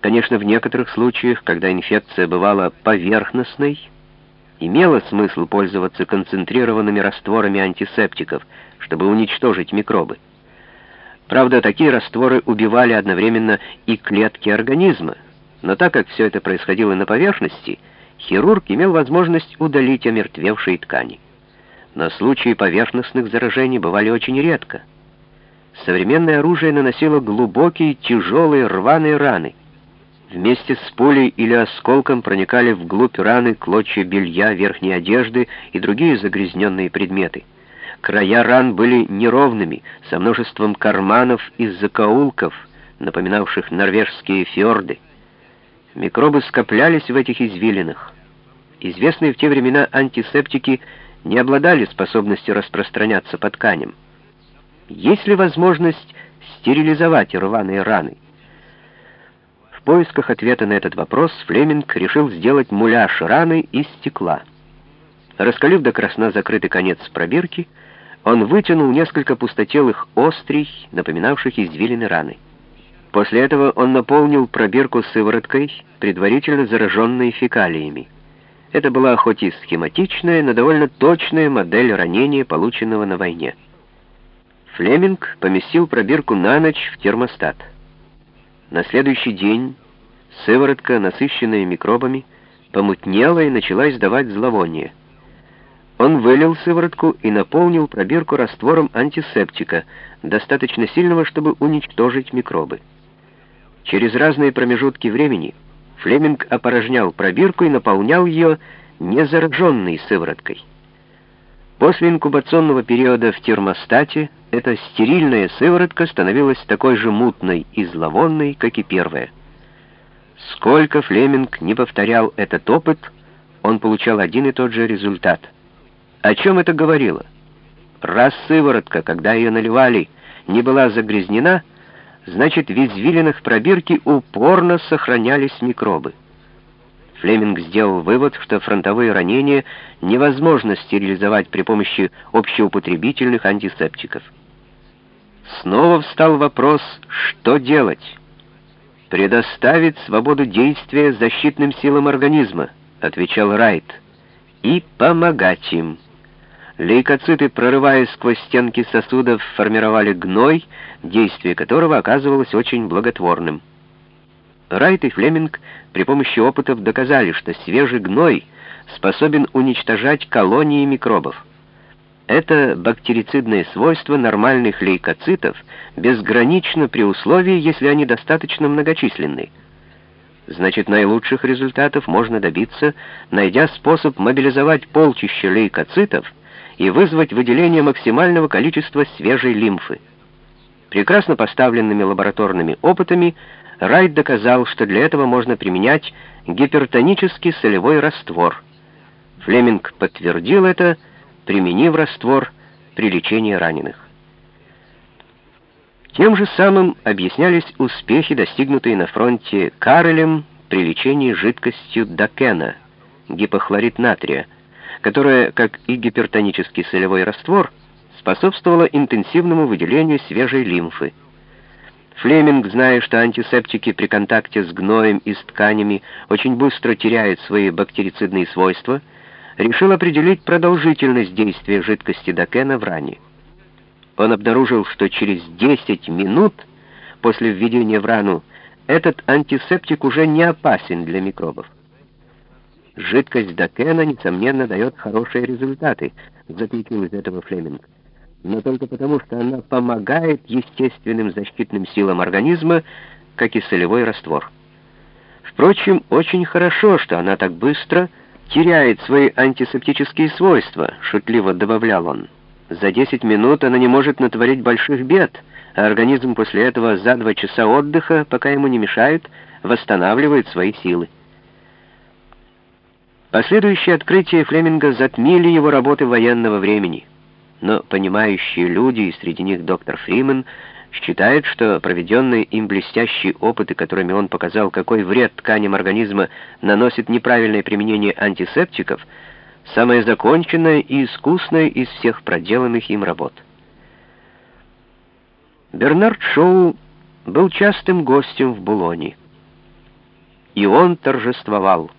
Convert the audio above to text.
Конечно, в некоторых случаях, когда инфекция бывала поверхностной, имело смысл пользоваться концентрированными растворами антисептиков, чтобы уничтожить микробы. Правда, такие растворы убивали одновременно и клетки организма, но так как все это происходило на поверхности, хирург имел возможность удалить омертвевшие ткани. Но случаи поверхностных заражений бывали очень редко. Современное оружие наносило глубокие, тяжелые, рваные раны. Вместе с пулей или осколком проникали вглубь раны клочья белья, верхней одежды и другие загрязненные предметы. Края ран были неровными, со множеством карманов и закоулков, напоминавших норвежские фьорды. Микробы скоплялись в этих извилинах. Известные в те времена антисептики не обладали способностью распространяться по тканям. Есть ли возможность стерилизовать рваные раны? Поисках ответа на этот вопрос Флеминг решил сделать муляж раны из стекла. Раскалив до красна закрытый конец пробирки, он вытянул несколько пустотелых острий, напоминавших извилины раны. После этого он наполнил пробирку сывороткой, предварительно зараженной фекалиями. Это была хоть и схематичная, но довольно точная модель ранения, полученного на войне. Флеминг поместил пробирку на ночь в термостат. На следующий день сыворотка, насыщенная микробами, помутнела и начала издавать зловоние. Он вылил сыворотку и наполнил пробирку раствором антисептика, достаточно сильного, чтобы уничтожить микробы. Через разные промежутки времени Флеминг опорожнял пробирку и наполнял ее незараженной сывороткой. После инкубационного периода в термостате эта стерильная сыворотка становилась такой же мутной и зловонной, как и первая. Сколько Флеминг не повторял этот опыт, он получал один и тот же результат. О чем это говорило? Раз сыворотка, когда ее наливали, не была загрязнена, значит, в извилинах пробирки упорно сохранялись микробы. Флеминг сделал вывод, что фронтовые ранения невозможно стерилизовать при помощи общеупотребительных антисептиков. Снова встал вопрос, что делать? «Предоставить свободу действия защитным силам организма», — отвечал Райт, — «и помогать им». Лейкоциты, прорываясь сквозь стенки сосудов, формировали гной, действие которого оказывалось очень благотворным. Райт и Флеминг при помощи опытов доказали, что свежий гной способен уничтожать колонии микробов. Это бактерицидное свойство нормальных лейкоцитов безгранично при условии, если они достаточно многочисленны. Значит, наилучших результатов можно добиться, найдя способ мобилизовать полчища лейкоцитов и вызвать выделение максимального количества свежей лимфы. Прекрасно поставленными лабораторными опытами Райт доказал, что для этого можно применять гипертонический солевой раствор. Флеминг подтвердил это, применив раствор при лечении раненых. Тем же самым объяснялись успехи, достигнутые на фронте Карелем при лечении жидкостью Дакена, гипохлорид натрия, которая, как и гипертонический солевой раствор, способствовала интенсивному выделению свежей лимфы. Флеминг, зная, что антисептики при контакте с гноем и с тканями очень быстро теряют свои бактерицидные свойства, решил определить продолжительность действия жидкости Дакена в ране. Он обнаружил, что через 10 минут после введения в рану этот антисептик уже не опасен для микробов. Жидкость Дакена, несомненно, дает хорошие результаты, заключил из этого Флеминг но только потому, что она помогает естественным защитным силам организма, как и солевой раствор. Впрочем, очень хорошо, что она так быстро теряет свои антисептические свойства, шутливо добавлял он. За 10 минут она не может натворить больших бед, а организм после этого за два часа отдыха, пока ему не мешают, восстанавливает свои силы. Последующие открытия Флеминга затмили его работы военного времени но понимающие люди, и среди них доктор Фримен, считают, что проведенные им блестящие опыты, которыми он показал, какой вред тканям организма наносит неправильное применение антисептиков, самое законченное и искусное из всех проделанных им работ. Бернард Шоу был частым гостем в Булоне. и он торжествовал.